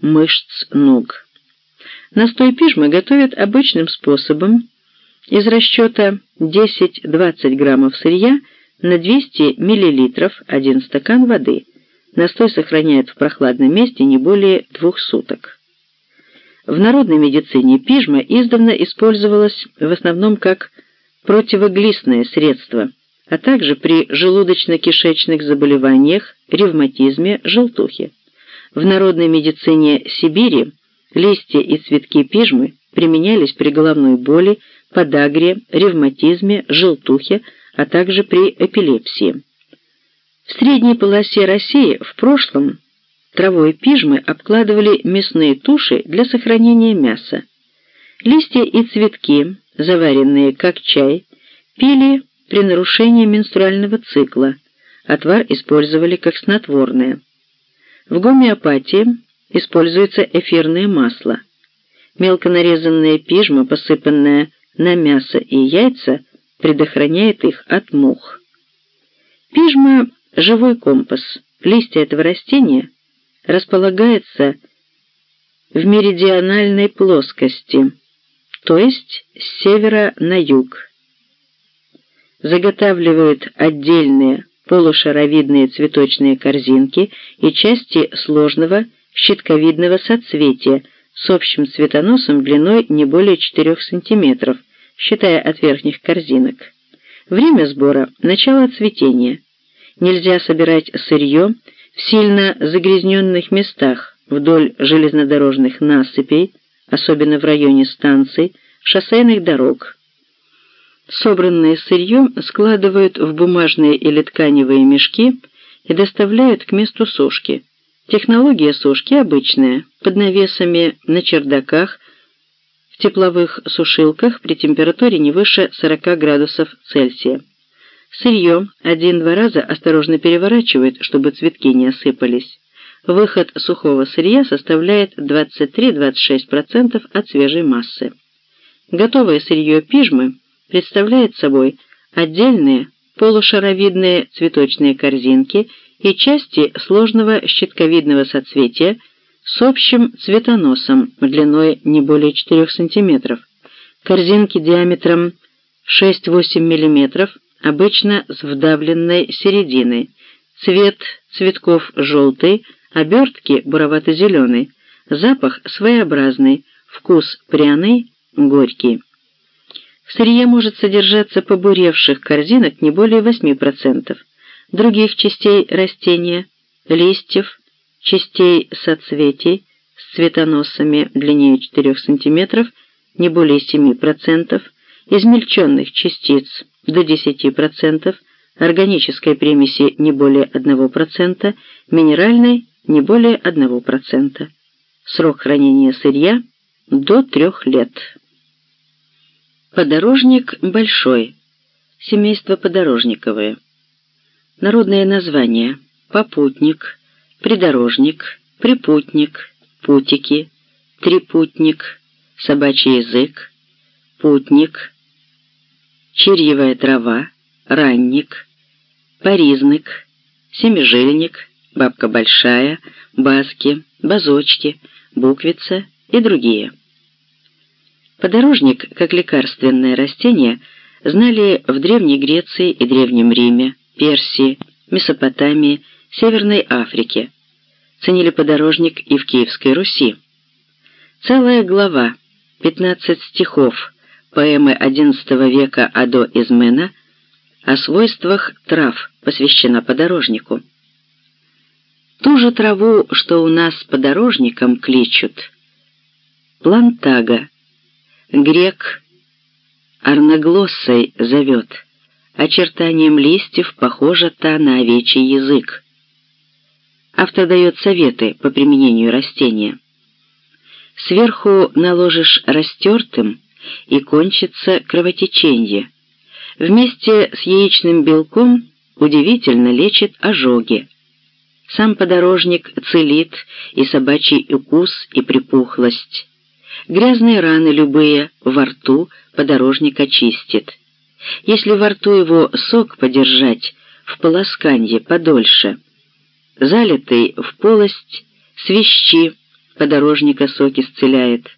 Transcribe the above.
мышц ног. Настой пижмы готовят обычным способом из расчета 10-20 граммов сырья на 200 мл 1 стакан воды. Настой сохраняют в прохладном месте не более двух суток. В народной медицине пижма издавна использовалась в основном как противоглистное средство, а также при желудочно-кишечных заболеваниях, ревматизме, желтухе. В народной медицине Сибири листья и цветки пижмы применялись при головной боли, подагре, ревматизме, желтухе, а также при эпилепсии. В средней полосе России в прошлом травой пижмы обкладывали мясные туши для сохранения мяса. Листья и цветки, заваренные как чай, пили при нарушении менструального цикла, отвар использовали как снотворное. В гомеопатии используется эфирное масло. Мелко нарезанная пижма, посыпанная на мясо и яйца, предохраняет их от мух. Пижма – живой компас. Листья этого растения располагаются в меридиональной плоскости, то есть с севера на юг. Заготавливают отдельные полушаровидные цветочные корзинки и части сложного щитковидного соцветия с общим цветоносом длиной не более 4 см, считая от верхних корзинок. Время сбора – начало цветения. Нельзя собирать сырье в сильно загрязненных местах вдоль железнодорожных насыпей, особенно в районе станций, шоссейных дорог. Собранное сырье складывают в бумажные или тканевые мешки и доставляют к месту сушки. Технология сушки обычная, под навесами на чердаках, в тепловых сушилках при температуре не выше 40 градусов Цельсия. Сырье один-два раза осторожно переворачивают, чтобы цветки не осыпались. Выход сухого сырья составляет 23-26% от свежей массы. Готовое сырье пижмы представляет собой отдельные полушаровидные цветочные корзинки и части сложного щитковидного соцветия с общим цветоносом длиной не более 4 см. Корзинки диаметром 6-8 мм, обычно с вдавленной серединой. Цвет цветков желтый, обертки буровато-зеленый. Запах своеобразный, вкус пряный, горький. В сырье может содержаться побуревших корзинок не более 8%, других частей растения, листьев, частей соцветий с цветоносами длиннее 4 см не более 7%, измельченных частиц до 10%, органической примеси не более 1%, минеральной не более 1%. Срок хранения сырья до 3 лет. Подорожник большой. Семейство подорожниковое. Народное название. Попутник, придорожник, припутник, путики, трипутник, собачий язык, путник, черьевая трава, ранник, поризник, семижильник, бабка большая, баски, базочки, буквица и другие. Подорожник, как лекарственное растение, знали в Древней Греции и Древнем Риме, Персии, Месопотамии, Северной Африке. Ценили подорожник и в Киевской Руси. Целая глава, 15 стихов, поэмы XI века Адо Измена о свойствах трав посвящена подорожнику. Ту же траву, что у нас подорожником кличут, плантага, Грек орноглоссой зовет. Очертанием листьев похожа та на овечий язык. Автор дает советы по применению растения. Сверху наложишь растертым, и кончится кровотечение. Вместе с яичным белком удивительно лечит ожоги. Сам подорожник целит и собачий укус, и припухлость. Грязные раны любые во рту подорожник очистит. Если во рту его сок подержать, в полосканье подольше, залитый в полость свищи, подорожника сок исцеляет.